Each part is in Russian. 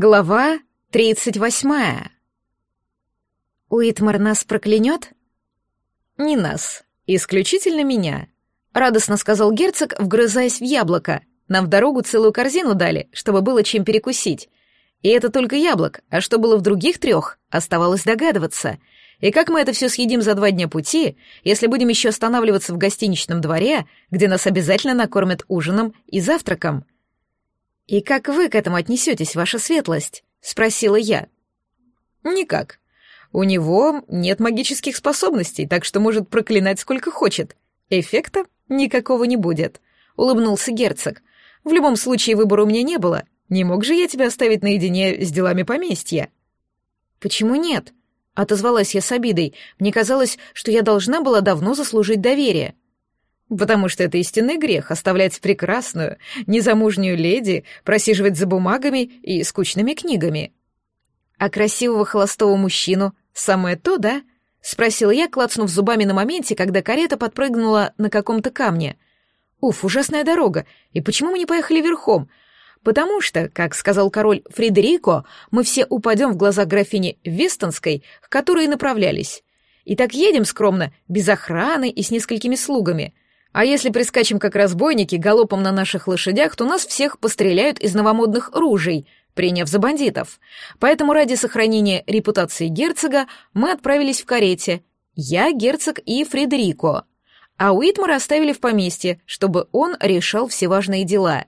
Глава тридцать восьмая. «Уитмар нас проклянет?» «Не нас, исключительно меня», — радостно сказал герцог, вгрызаясь в яблоко. «Нам в дорогу целую корзину дали, чтобы было чем перекусить. И это только яблок, а что было в других трех, оставалось догадываться. И как мы это все съедим за два дня пути, если будем еще останавливаться в гостиничном дворе, где нас обязательно накормят ужином и завтраком?» «И как вы к этому отнесетесь, ваша светлость?» — спросила я. «Никак. У него нет магических способностей, так что может проклинать сколько хочет. Эффекта никакого не будет», — улыбнулся герцог. «В любом случае выбора у меня не было. Не мог же я тебя оставить наедине с делами поместья?» «Почему нет?» — отозвалась я с обидой. «Мне казалось, что я должна была давно заслужить доверие». Потому что это истинный грех — оставлять прекрасную, незамужнюю леди просиживать за бумагами и скучными книгами. А красивого холостого мужчину — самое то, да? — спросила я, клацнув зубами на моменте, когда карета подпрыгнула на каком-то камне. Уф, ужасная дорога. И почему мы не поехали верхом? Потому что, как сказал король Фредерико, мы все упадем в глаза графини Вестонской, к которой и направлялись. И так едем скромно, без охраны и с несколькими слугами — а если прискачем как разбойники галопом на наших лошадях, то нас всех постреляют из новомодных ружей, приняв за бандитов. Поэтому ради сохранения репутации герцога мы отправились в карете. Я, герцог и Фредерико. А Уитмара оставили в поместье, чтобы он решал все важные дела.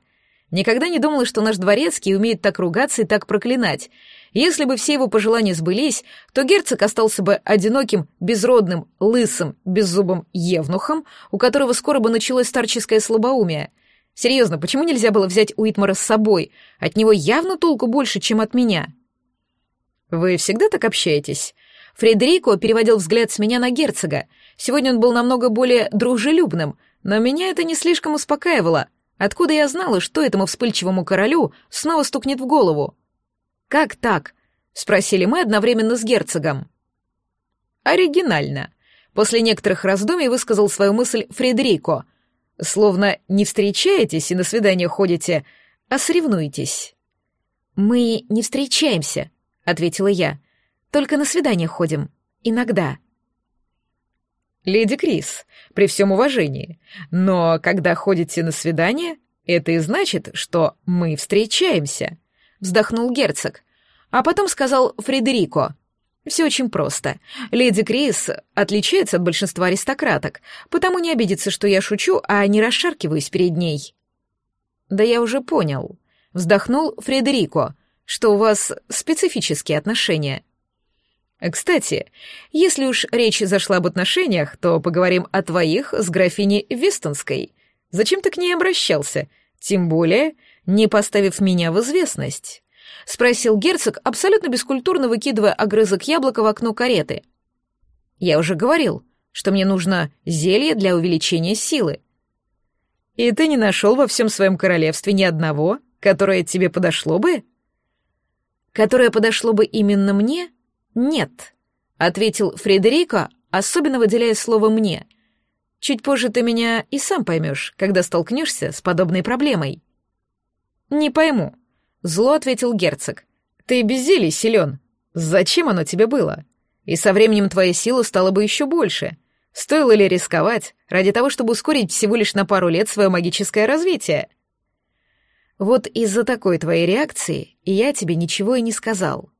Никогда не думала, что наш дворецкий умеет так ругаться и так проклинать. Если бы все его пожелания сбылись, то герцог остался бы одиноким, безродным, лысым, беззубым евнухом, у которого скоро бы началось старческое слабоумие. Серьезно, почему нельзя было взять Уитмара с собой? От него явно толку больше, чем от меня. Вы всегда так общаетесь? Фредерико переводил взгляд с меня на герцога. Сегодня он был намного более дружелюбным, но меня это не слишком успокаивало. Откуда я знала, что этому вспыльчивому королю снова стукнет в голову? «Как так?» — спросили мы одновременно с герцогом. «Оригинально», — после некоторых раздумий высказал свою мысль Фредерико. «Словно не встречаетесь и на свидание ходите, а соревнуетесь». «Мы не встречаемся», — ответила я. «Только на свидание ходим. Иногда». «Леди Крис, при всем уважении, но когда ходите на свидание, это и значит, что мы встречаемся», вздохнул герцог. А потом сказал Фредерико. «Все очень просто. Леди Крис отличается от большинства аристократок, потому не обидится, что я шучу, а не расшаркиваюсь перед ней». «Да я уже понял», — вздохнул Фредерико, «что у вас специфические отношения». «Кстати, если уж речь зашла об отношениях, то поговорим о твоих с графиней Вестонской. Зачем ты к ней обращался? Тем более, не поставив меня в известность?» — спросил герцог, абсолютно бескультурно выкидывая огрызок яблока в окно кареты. «Я уже говорил, что мне нужно зелье для увеличения силы». «И ты не нашел во всем своем королевстве ни одного, которое тебе подошло бы?» «Которое подошло бы именно мне? Нет», — ответил Фредерико, особенно выделяя слово «мне». «Чуть позже ты меня и сам поймешь, когда столкнешься с подобной проблемой». «Не пойму», — зло ответил герцог. «Ты без силен. Зачем оно тебе было? И со временем твоя сила стала бы еще больше. Стоило ли рисковать ради того, чтобы ускорить всего лишь на пару лет свое магическое развитие?» «Вот из-за такой твоей реакции я тебе ничего и не сказал».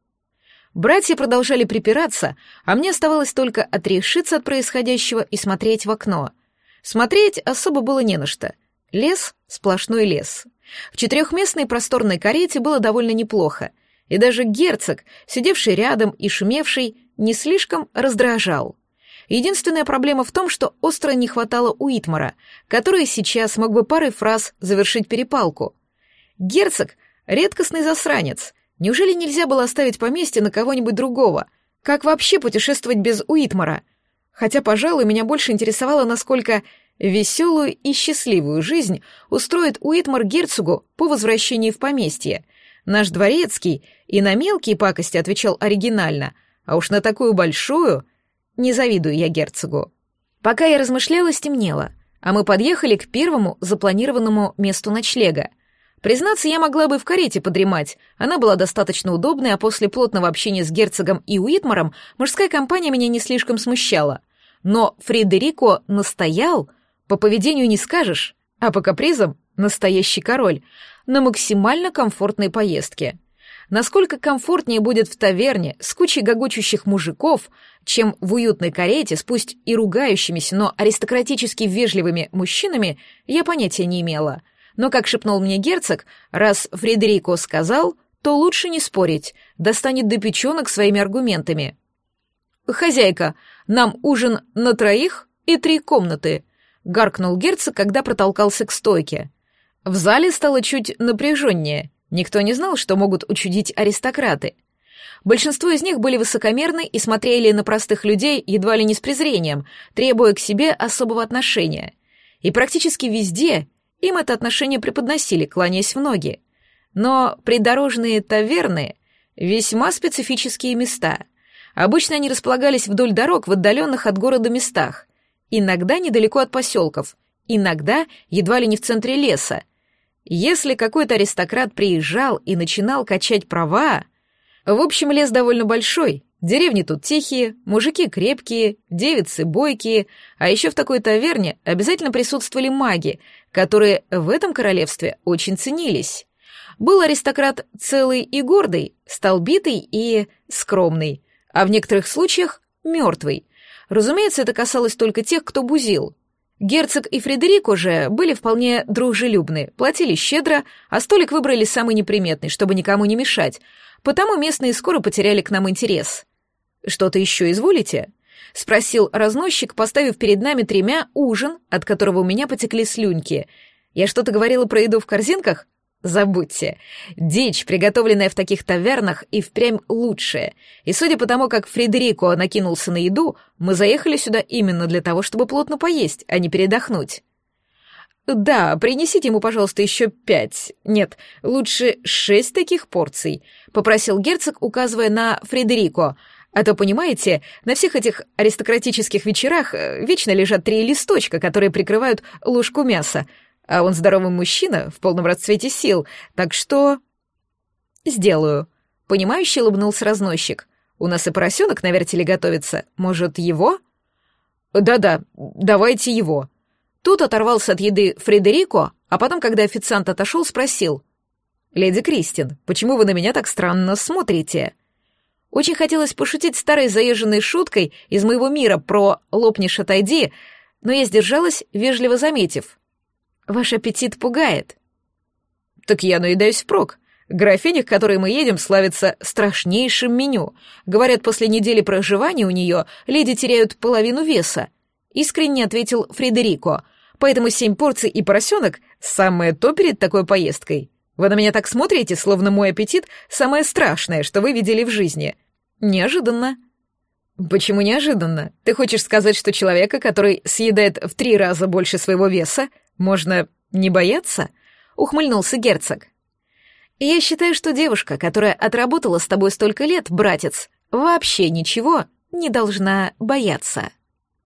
Братья продолжали припираться, а мне оставалось только отрешиться от происходящего и смотреть в окно. Смотреть особо было не на что. Лес — сплошной лес. В четырехместной просторной карете было довольно неплохо, и даже герцог, сидевший рядом и шумевший, не слишком раздражал. Единственная проблема в том, что остро не хватало Уитмара, который сейчас мог бы парой фраз завершить перепалку. Герцог — редкостный засранец. Неужели нельзя было оставить поместье на кого-нибудь другого? Как вообще путешествовать без Уитмара? Хотя, пожалуй, меня больше интересовало, насколько Веселую и счастливую жизнь устроит Уитмар герцогу по возвращении в поместье. Наш дворецкий и на мелкие пакости отвечал оригинально, а уж на такую большую не завидую я герцогу. Пока я размышляла, стемнело, а мы подъехали к первому запланированному месту ночлега. Признаться, я могла бы в карете подремать. Она была достаточно удобной, а после плотного общения с герцогом и Уитмаром мужская компания меня не слишком смущала. Но Фредерико настоял, по поведению не скажешь, а по капризам — настоящий король, на максимально комфортной поездке. Насколько комфортнее будет в таверне с кучей гогочущих мужиков, чем в уютной карете с пусть и ругающимися, но аристократически вежливыми мужчинами, я понятия не имела — но, как шепнул мне герцог, раз Фредерико сказал, то лучше не спорить, достанет до печенок своими аргументами. «Хозяйка, нам ужин на троих и три комнаты», — гаркнул герцог, когда протолкался к стойке. В зале стало чуть напряженнее. Никто не знал, что могут учудить аристократы. Большинство из них были высокомерны и смотрели на простых людей едва ли не с презрением, требуя к себе особого отношения. И практически везде им это отношение преподносили, кланяясь в ноги. Но придорожные таверны — весьма специфические места. Обычно они располагались вдоль дорог в отдаленных от города местах, иногда недалеко от поселков, иногда едва ли не в центре леса. Если какой-то аристократ приезжал и начинал качать права... В общем, лес довольно большой, Деревни тут тихие, мужики крепкие, девицы бойкие, а еще в такой таверне обязательно присутствовали маги, которые в этом королевстве очень ценились. Был аристократ целый и гордый, столбитый и скромный, а в некоторых случаях мертвый. Разумеется, это касалось только тех, кто бузил. Герцог и Фредерико же были вполне дружелюбны, платили щедро, а столик выбрали самый неприметный, чтобы никому не мешать, потому местные скоро потеряли к нам интерес. «Что-то еще изволите?» — спросил разносчик, поставив перед нами тремя ужин, от которого у меня потекли слюньки. «Я что-то говорила про еду в корзинках?» Забудьте. Дичь, приготовленная в таких тавернах, и впрямь лучшая. И судя по тому, как Фредерико накинулся на еду, мы заехали сюда именно для того, чтобы плотно поесть, а не передохнуть. «Да, принесите ему, пожалуйста, еще пять. Нет, лучше шесть таких порций», — попросил герцог, указывая на Фредерико — а то, понимаете, на всех этих аристократических вечерах э, вечно лежат три листочка, которые прикрывают ложку мяса, а он здоровый мужчина в полном расцвете сил, так что... Сделаю. Понимающе улыбнулся разносчик. У нас и поросенок на вертеле готовится. Может, его? Да-да, давайте его. Тут оторвался от еды Фредерико, а потом, когда официант отошел, спросил. «Леди Кристин, почему вы на меня так странно смотрите?» Очень хотелось пошутить старой заезженной шуткой из моего мира про «лопнешь, отойди», но я сдержалась, вежливо заметив. «Ваш аппетит пугает». «Так я наедаюсь впрок. Графиня, к которой мы едем, славится страшнейшим меню. Говорят, после недели проживания у нее леди теряют половину веса», — искренне ответил Фредерико. «Поэтому семь порций и поросенок — самое то перед такой поездкой». Вы на меня так смотрите, словно мой аппетит — самое страшное, что вы видели в жизни. Неожиданно. Почему неожиданно? Ты хочешь сказать, что человека, который съедает в три раза больше своего веса, можно не бояться? Ухмыльнулся герцог. Я считаю, что девушка, которая отработала с тобой столько лет, братец, вообще ничего не должна бояться.